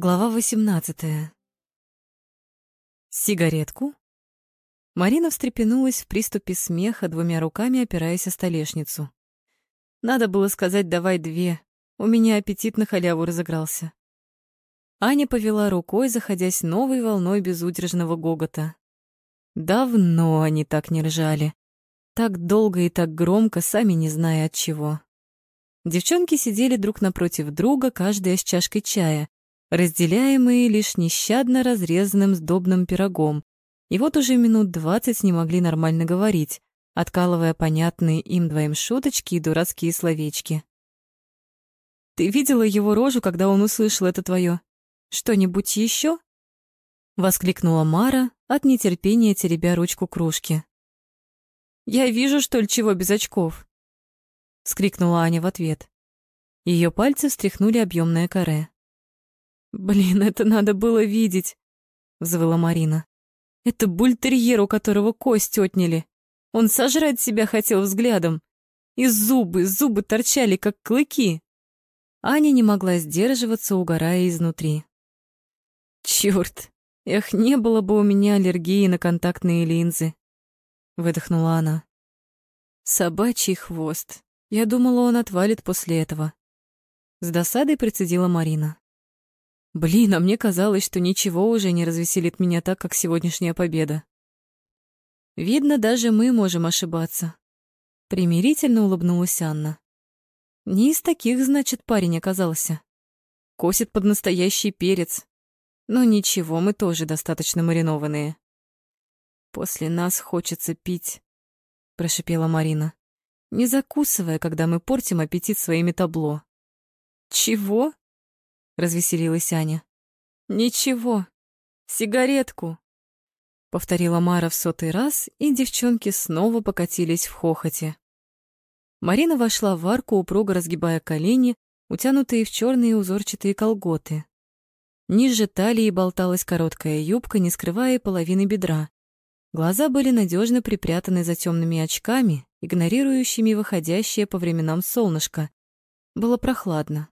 Глава 18. Сигаретку? Марина встрепенулась в приступе смеха, двумя руками опираясь о столешницу. Надо было сказать «давай две», у меня аппетит на халяву разыгрался. Аня повела рукой, заходясь новой волной безудержного гогота. Давно они так не ржали. Так долго и так громко, сами не зная от чего. Девчонки сидели друг напротив друга, каждая с чашкой чая, разделяемые лишь нещадно разрезанным сдобным пирогом. И вот уже минут двадцать не могли нормально говорить, откалывая понятные им двоим шуточки и дурацкие словечки. «Ты видела его рожу, когда он услышал это твое? Что-нибудь еще? воскликнула Мара от нетерпения, теребя ручку кружки. «Я вижу, что ли, чего без очков?» — скрикнула Аня в ответ. Ее пальцы встряхнули объемное каре. «Блин, это надо было видеть!» — взвыла Марина. «Это бультерьер, у которого кость отняли. Он сожрать себя хотел взглядом. И зубы, зубы торчали, как клыки!» Аня не могла сдерживаться, угорая изнутри. «Чёрт! Эх, не было бы у меня аллергии на контактные линзы!» — выдохнула она. «Собачий хвост. Я думала, он отвалит после этого». С досадой процедила Марина. Блин, а мне казалось, что ничего уже не развеселит меня так, как сегодняшняя победа. Видно, даже мы можем ошибаться. Примирительно улыбнулась Анна. Не из таких, значит, парень оказался. Косит под настоящий перец. Но ничего, мы тоже достаточно маринованные. После нас хочется пить, прошипела Марина, не закусывая, когда мы портим аппетит своими табло. Чего? Развеселилась Аня. Ничего. Сигаретку, повторила Мара в сотый раз, и девчонки снова покатились в хохоте. Марина вошла в арку, упруго разгибая колени, утянутые в черные узорчатые колготы. Ниже талии болталась короткая юбка, не скрывая половины бедра. Глаза были надежно припрятаны за темными очками, игнорирующими выходящее по временам солнышко. Было прохладно.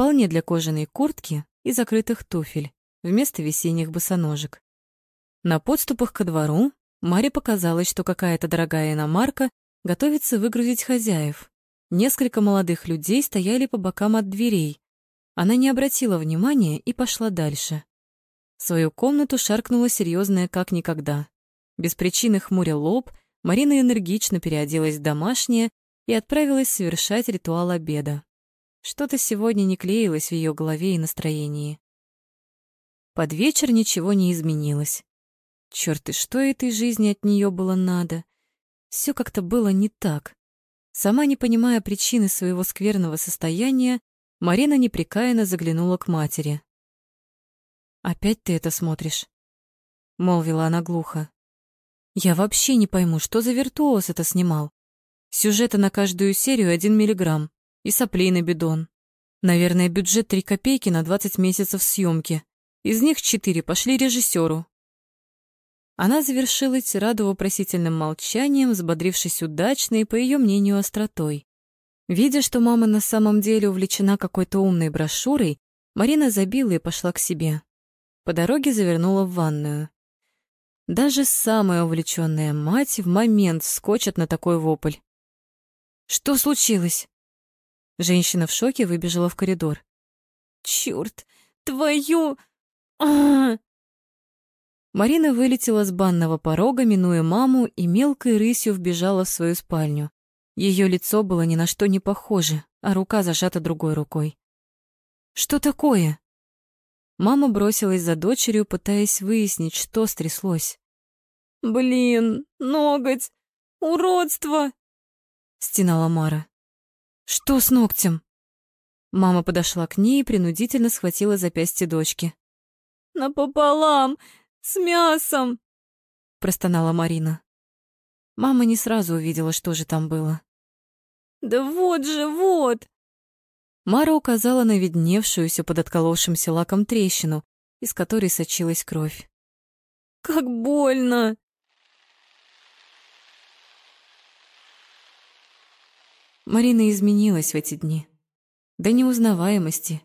Вполне для кожаной куртки и закрытых туфель вместо весенних босоножек. На подступах ко двору Маре показалось, что какая-то дорогая иномарка готовится выгрузить хозяев. Несколько молодых людей стояли по бокам от дверей. Она не обратила внимания и пошла дальше. В свою комнату шаркнула серьезная как никогда. Без причины хмуря лоб, Марина энергично переоделась в домашнее и отправилась совершать ритуал обеда. Что-то сегодня не клеилось в ее голове и настроении. Под вечер ничего не изменилось. Черт, и что этой жизни от нее было надо? Все как-то было не так. Сама не понимая причины своего скверного состояния, Марина непрекаянно заглянула к матери. «Опять ты это смотришь?» — молвила она глухо. «Я вообще не пойму, что за виртуоз это снимал. Сюжета на каждую серию один миллиграмм и соплей на бидон. Наверное, бюджет три копейки на 20 месяцев съемки. Из них четыре пошли режиссеру. Она завершила тираду вопросительным молчанием, взбодрившись удачной, по ее мнению, остротой. Видя, что мама на самом деле увлечена какой-то умной брошюрой, Марина забила и пошла к себе. По дороге завернула в ванную. Даже самая увлеченная мать в момент скочит на такой вопль. «Что случилось?» Женщина в шоке выбежала в коридор. «Чёрт! Твою... а, -а, -а Марина вылетела с банного порога, минуя маму, и мелкой рысью вбежала в свою спальню. Ее лицо было ни на что не похоже, а рука зажата другой рукой. «Что такое?» Мама бросилась за дочерью, пытаясь выяснить, что стряслось. «Блин, ноготь! Уродство!» — стенала Мара. Что с ногтем? Мама подошла к ней и принудительно схватила запястье дочки. Напополам, с мясом, простонала Марина. Мама не сразу увидела, что же там было. Да вот же, вот. Мара указала на видневшуюся под отколовшимся лаком трещину, из которой сочилась кровь. Как больно! Марина изменилась в эти дни. До неузнаваемости.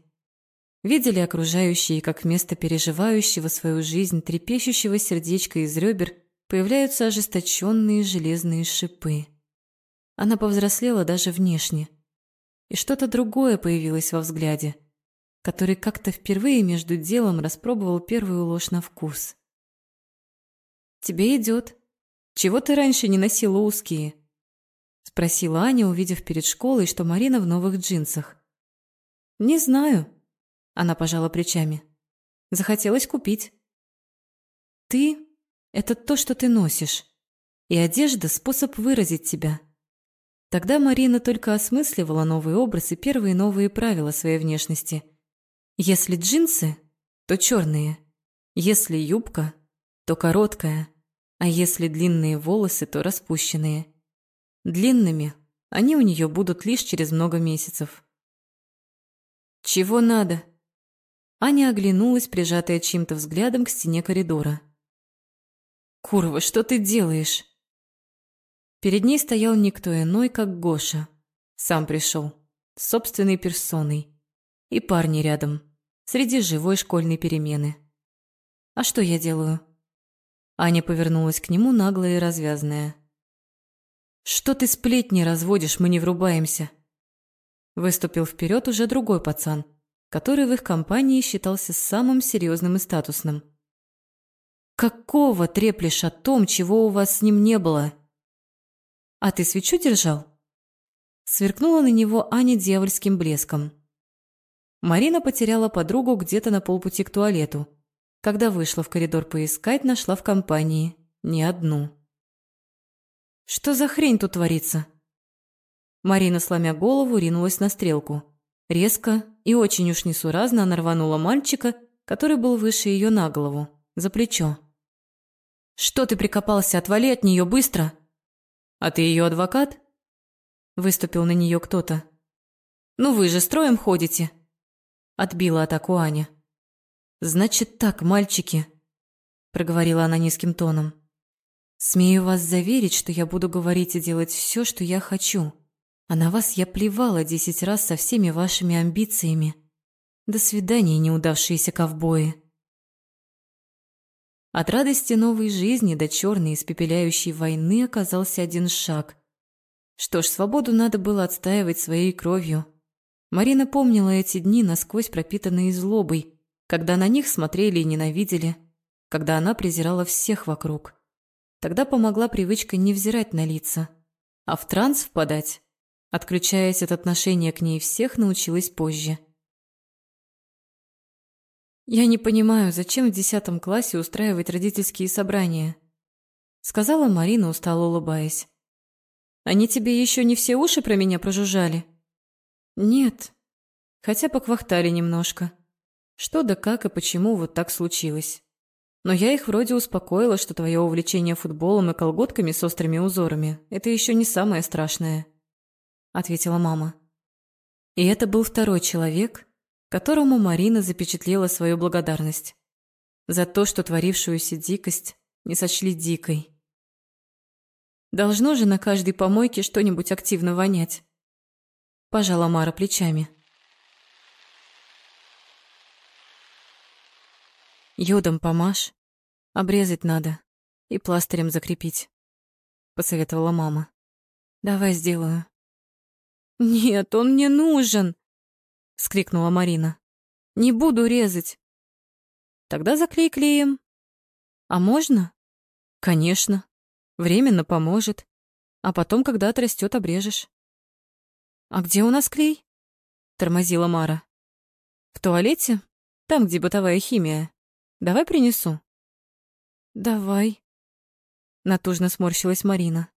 видели окружающие, как вместо переживающего свою жизнь трепещущего сердечка из ребер появляются ожесточенные железные шипы. Она повзрослела даже внешне. И что-то другое появилось во взгляде, который как-то впервые между делом распробовал первую ложь на вкус. «Тебе идет. Чего ты раньше не носила узкие?» Спросила Аня, увидев перед школой, что Марина в новых джинсах. «Не знаю», — она пожала плечами. «Захотелось купить». «Ты — это то, что ты носишь, и одежда — способ выразить тебя». Тогда Марина только осмысливала новый образ и первые новые правила своей внешности. Если джинсы, то черные. Если юбка, то короткая. А если длинные волосы, то распущенные. Длинными они у нее будут лишь через много месяцев. «Чего надо?» Аня оглянулась, прижатая чьим-то взглядом к стене коридора. «Курва, что ты делаешь?» Перед ней стоял никто иной, как Гоша. Сам пришел, собственной персоной. И парни рядом, среди живой школьной перемены. «А что я делаю?» Аня повернулась к нему, наглая и развязная. «Что ты сплетни разводишь, мы не врубаемся?» Выступил вперед уже другой пацан, который в их компании считался самым серьезным и статусным. «Какого треплешь о том, чего у вас с ним не было?» «А ты свечу держал?» Сверкнула на него Аня дьявольским блеском. Марина потеряла подругу где-то на полпути к туалету. Когда вышла в коридор поискать, нашла в компании не одну. «Что за хрень тут творится?» Марина, сломя голову, ринулась на стрелку. Резко и очень уж несуразно она рванула мальчика, который был выше ее на голову, за плечо. «Что ты прикопался? Отвали от нее быстро!» «А ты ее адвокат?» Выступил на нее кто-то. «Ну вы же строем ходите!» Отбила атаку Аня. «Значит так, мальчики», — проговорила она низким тоном. «Смею вас заверить, что я буду говорить и делать все, что я хочу. А на вас я плевала десять раз со всеми вашими амбициями. До свидания, неудавшиеся ковбои». От радости новой жизни до черной испепеляющей войны оказался один шаг. Что ж, свободу надо было отстаивать своей кровью. Марина помнила эти дни, насквозь пропитанные злобой, когда на них смотрели и ненавидели, когда она презирала всех вокруг. Тогда помогла привычка не взирать на лица, а в транс впадать, отключаясь от отношения к ней всех, научилась позже. «Я не понимаю, зачем в десятом классе устраивать родительские собрания?» Сказала Марина, устало улыбаясь. «Они тебе еще не все уши про меня прожужжали?» «Нет, хотя поквахтали немножко. Что да как и почему вот так случилось. Но я их вроде успокоила, что твое увлечение футболом и колготками с острыми узорами – это еще не самое страшное», – ответила мама. И это был второй человек, которому Марина запечатлела свою благодарность за то, что творившуюся дикость не сочли дикой. Должно же на каждой помойке что-нибудь активно вонять. Пожала Мара плечами. Йодом помажь, обрезать надо и пластырем закрепить, посоветовала мама. Давай сделаю. Нет, он мне нужен, — вскрикнула Марина. «Не буду резать». «Тогда заклей клеем». «А можно?» «Конечно. Временно поможет. А потом, когда отрастет, обрежешь». «А где у нас клей?» — тормозила Мара. «В туалете? Там, где бытовая химия. Давай принесу». «Давай», — натужно сморщилась Марина.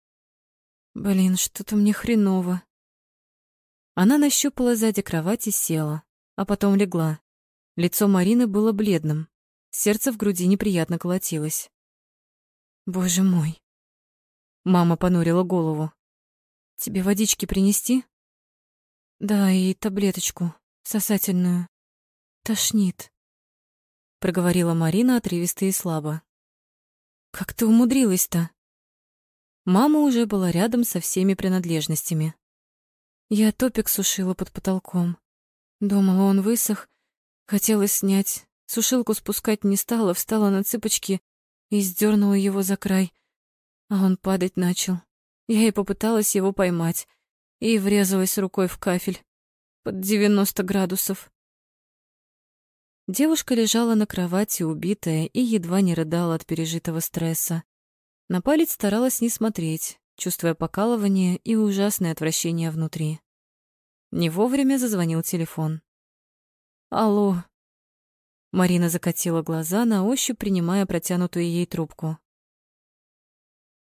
«Блин, что-то мне хреново». Она нащупала сзади кровати, села, а потом легла. Лицо Марины было бледным. Сердце в груди неприятно колотилось. «Боже мой!» Мама понурила голову. «Тебе водички принести?» «Да, и таблеточку, сосательную. Тошнит», — проговорила Марина отрывисто и слабо. «Как ты умудрилась-то?» Мама уже была рядом со всеми принадлежностями. Я топик сушила под потолком. Думала, он высох. Хотелось снять, сушилку спускать не стала, встала на цыпочки и сдернула его за край, а он падать начал. Я и попыталась его поймать, и врезалась рукой в кафель под 90 градусов. Девушка лежала на кровати, убитая, и едва не рыдала от пережитого стресса. На палец старалась не смотреть, чувствуя покалывание и ужасное отвращение внутри. Не вовремя зазвонил телефон. «Алло». Марина закатила глаза, на ощупь принимая протянутую ей трубку.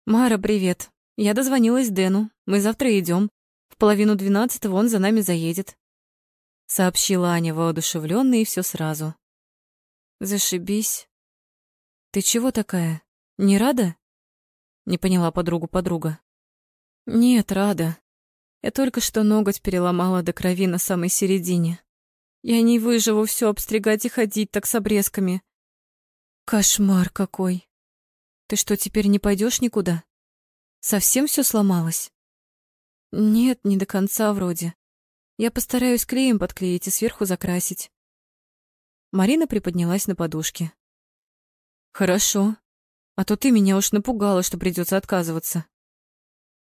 «Мара, привет. Я дозвонилась Дэну. Мы завтра идем. В половину двенадцатого он за нами заедет сообщила Аня воодушевлённо и все сразу. Зашибись. Ты чего такая? Не рада? Не поняла подругу подруга. Нет, рада. Я только что ноготь переломала до крови на самой середине. Я не выживу все обстригать и ходить так с обрезками. Кошмар какой. Ты что, теперь не пойдешь никуда? Совсем все сломалось? Нет, не до конца вроде. Я постараюсь клеем подклеить и сверху закрасить. Марина приподнялась на подушке. Хорошо. А то ты меня уж напугала, что придется отказываться.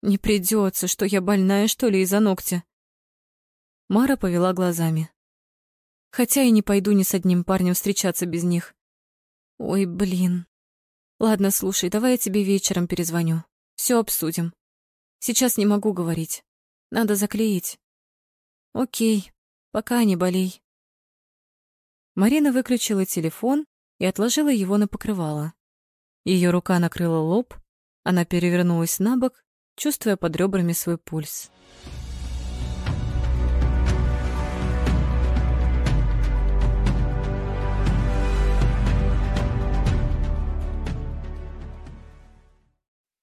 Не придется, что я больная, что ли, из-за ногтя. Мара повела глазами. Хотя и не пойду ни с одним парнем встречаться без них. Ой, блин. Ладно, слушай, давай я тебе вечером перезвоню. Все обсудим. Сейчас не могу говорить. Надо заклеить. Окей, пока не болей. Марина выключила телефон и отложила его на покрывало. Ее рука накрыла лоб, она перевернулась на бок, чувствуя под ребрами свой пульс.